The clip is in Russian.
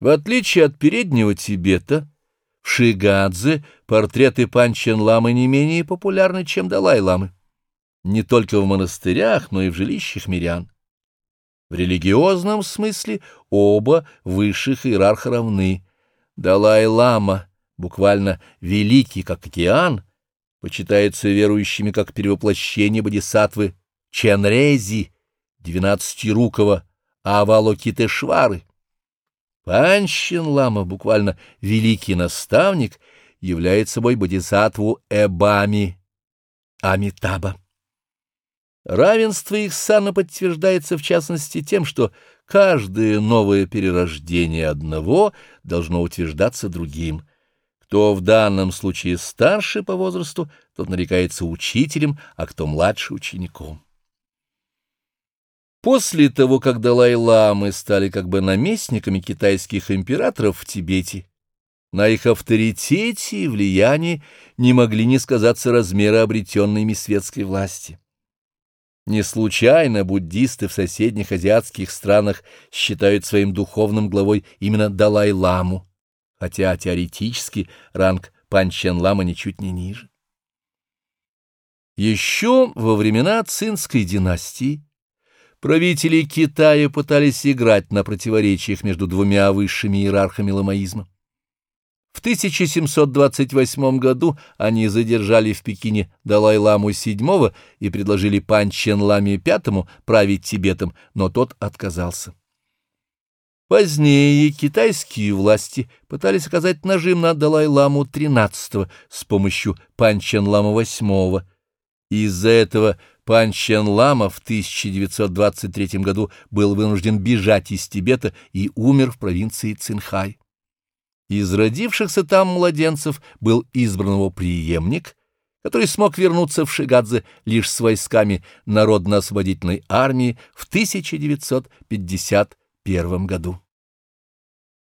В отличие от переднего Тибета, в Шигадзе портреты Панчен-ламы не менее популярны, чем Далай-ламы. Не только в монастырях, но и в жилищах мирян. В религиозном смысле оба высших иерарха равны. Далай-лама, буквально «великий, как океан», почитается верующими как перевоплощение бодисаттвы Ченрези, двенадцатирукого Авалокитешвары. Панщин Лама, буквально «великий наставник», является собой бодисаттву Эбами Амитаба. Равенство их сана подтверждается в частности тем, что каждое новое перерождение одного должно утверждаться другим. Кто в данном случае старше по возрасту, тот нарекается учителем, а кто младше — учеником. После того, как Далай-ламы стали как бы наместниками китайских императоров в Тибете, на их авторитете и влиянии не могли не сказаться размеры обретенной ими светской власти. Не случайно буддисты в соседних азиатских странах считают своим духовным главой именно Далай-ламу, хотя теоретически ранг Панчен-лама ничуть не ниже. Еще во времена Цинской династии правители Китая пытались играть на противоречиях между двумя высшими иерархами ламаизма. В 1728 году они задержали в Пекине Далай-ламу VII и предложили Пан Чен-ламе V править Тибетом, но тот отказался. Позднее китайские власти пытались оказать нажим на Далай-ламу XIII с помощью Пан Чен-лама VIII. Из-за этого Пан Чен-лама в 1923 году был вынужден бежать из Тибета и умер в провинции Цинхай. Из родившихся там младенцев был избран его преемник, который смог вернуться в Шигадзе лишь с войсками Народно-освободительной армии в 1951 году.